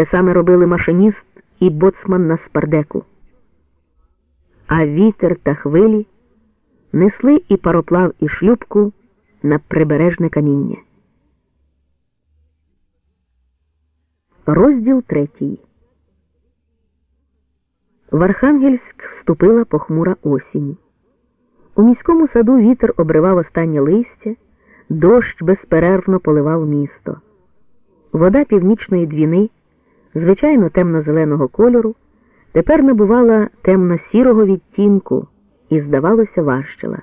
Те саме робили машиніст і боцман на спардеку. А вітер та хвилі несли і пароплав, і шлюбку на прибережне каміння. Розділ третій. В Архангельськ вступила похмура осінь. У міському саду вітер обривав останнє листя, дощ безперервно поливав місто. Вода північної двіни, звичайно темно-зеленого кольору, тепер набувала темно-сірого відтінку і, здавалося, важчила.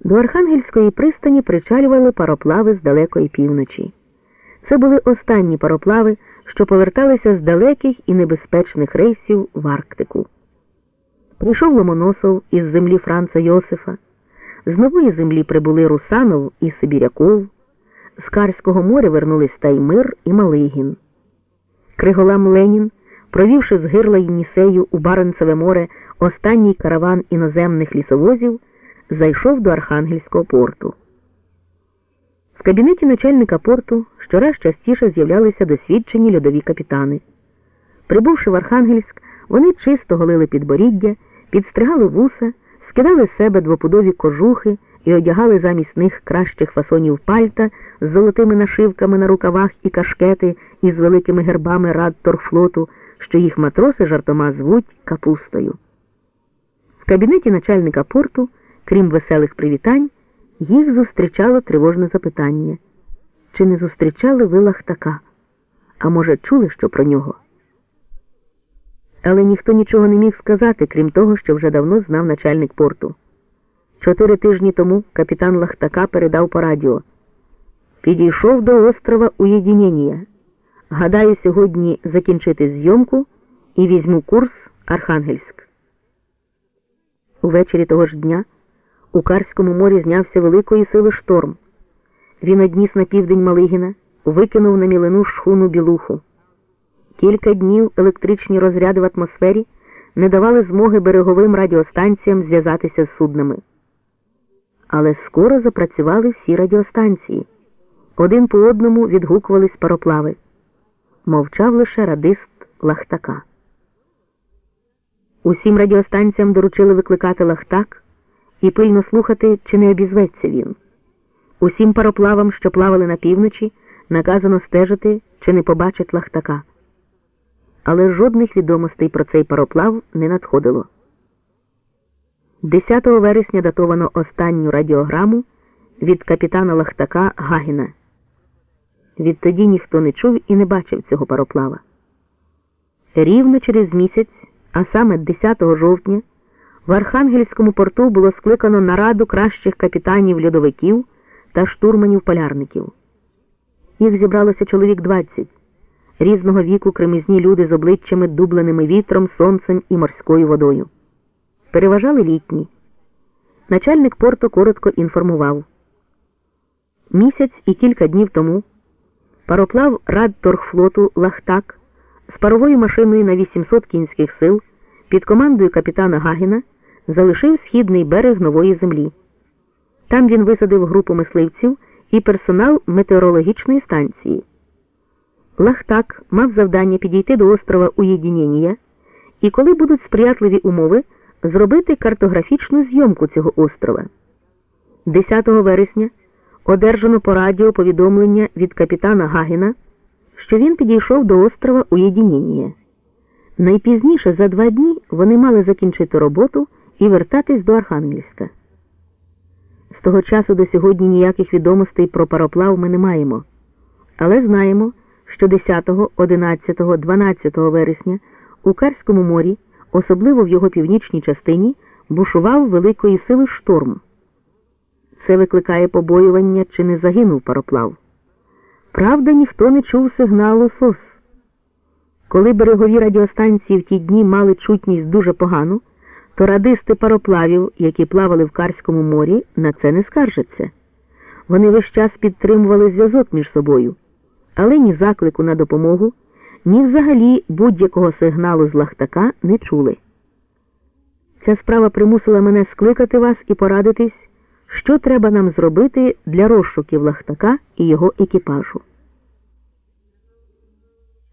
До Архангельської пристані причалювали пароплави з далекої півночі. Це були останні пароплави, що поверталися з далеких і небезпечних рейсів в Арктику. Прийшов Ломоносов із землі Франца Йосифа, з нової землі прибули Русанов і Сибіряков, з Карського моря вернулись Таймир і Малигін. Криголам Ленін, провівши з гирла Єнісею у Баренцеве море останній караван іноземних лісовозів, зайшов до Архангельського порту. В кабінеті начальника порту щораз частіше з'являлися досвідчені льодові капітани. Прибувши в Архангельськ, вони чисто голили підборіддя, підстригали вуса, скидали з себе двопудові кожухи і одягали замість них кращих фасонів пальта з золотими нашивками на рукавах і кашкети із великими гербами рад торфлоту, що їх матроси жартома звуть капустою. В кабінеті начальника порту, крім веселих привітань, їх зустрічало тривожне запитання. Чи не зустрічали ви лахтака? А може, чули що про нього? Але ніхто нічого не міг сказати, крім того, що вже давно знав начальник порту. Чотири тижні тому капітан Лахтака передав по радіо. Підійшов до острова Уєдінення. Гадаю, сьогодні закінчити зйомку і візьму курс Архангельськ. Увечері того ж дня у Карському морі знявся великої сили шторм. Він одніс на південь Малигіна, викинув на мілину шхуну білуху. Кілька днів електричні розряди в атмосфері не давали змоги береговим радіостанціям зв'язатися з суднами. Але скоро запрацювали всі радіостанції. Один по одному відгукувались пароплави. Мовчав лише радист Лахтака. Усім радіостанціям доручили викликати Лахтак і пильно слухати, чи не обізветься він. Усім пароплавам, що плавали на півночі, наказано стежити, чи не побачить Лахтака. Але жодних відомостей про цей пароплав не надходило. 10 вересня датовано останню радіограму від капітана Лахтака Гагіна. Відтоді ніхто не чув і не бачив цього пароплава. Рівно через місяць, а саме 10 жовтня, в Архангельському порту було скликано нараду кращих капітанів льодовиків та штурманів полярників. Їх зібралося чоловік 20, різного віку кремізні люди з обличчями дубленими вітром, сонцем і морською водою. Переважали літні. Начальник порту коротко інформував. Місяць і кілька днів тому пароплав Радторгфлоту Лахтак з паровою машиною на 800 кінських сил під командою капітана Гагіна залишив східний берег нової землі. Там він висадив групу мисливців і персонал метеорологічної станції. Лахтак мав завдання підійти до острова Уєдінення і, коли будуть сприятливі умови, зробити картографічну зйомку цього острова. 10 вересня одержано по радіо повідомлення від капітана Гагіна, що він підійшов до острова Уєдінення. Найпізніше за два дні вони мали закінчити роботу і вертатись до Архангельська. З того часу до сьогодні ніяких відомостей про пароплав ми не маємо, але знаємо, що 10, 11, 12 вересня у Карському морі, особливо в його північній частині, бушував великої сили шторм. Це викликає побоювання, чи не загинув пароплав. Правда, ніхто не чув сигналу СОС. Коли берегові радіостанції в ті дні мали чутність дуже погану, то радисти пароплавів, які плавали в Карському морі, на це не скаржаться. Вони весь час підтримували зв'язок між собою, але ні заклику на допомогу, ні взагалі будь-якого сигналу з лахтака не чули. Ця справа примусила мене скликати вас і порадитись, що треба нам зробити для розшуків лахтака і його екіпажу.